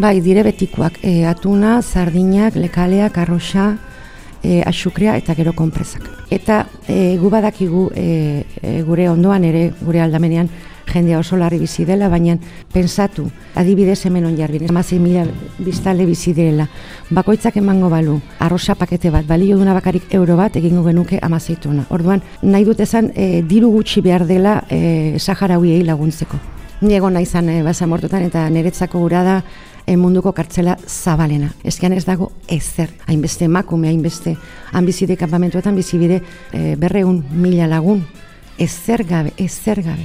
Bai, dire betikoak, e, atuna, sardinak, lekaleak, arroxa, e, asukrea eta gero konpresak. Eta e, gu badakigu e, e, gure ondoan ere, gure aldamenean, jendea oso larri bizi dela, baina pensatu, adibidez hemen on jarbin, amazei mila biztale bizi direla, bakoitzak emango balu, arrosa pakete bat, balio duna bakarik euro bat, egingo genuke amazeituna. Orduan, nahi dut esan, e, diru gutxi behar dela e, Saharauiei laguntzeko. Ni egon nahi zan e, basamortutan eta niretzako gura da munduko kartzela zabalena. Ezkian ez dago ezer, hainbeste emakume, hainbeste hanbizide kanpamentuetan bizibide e, berreun mila lagun, ezer gabe, ezer gabe.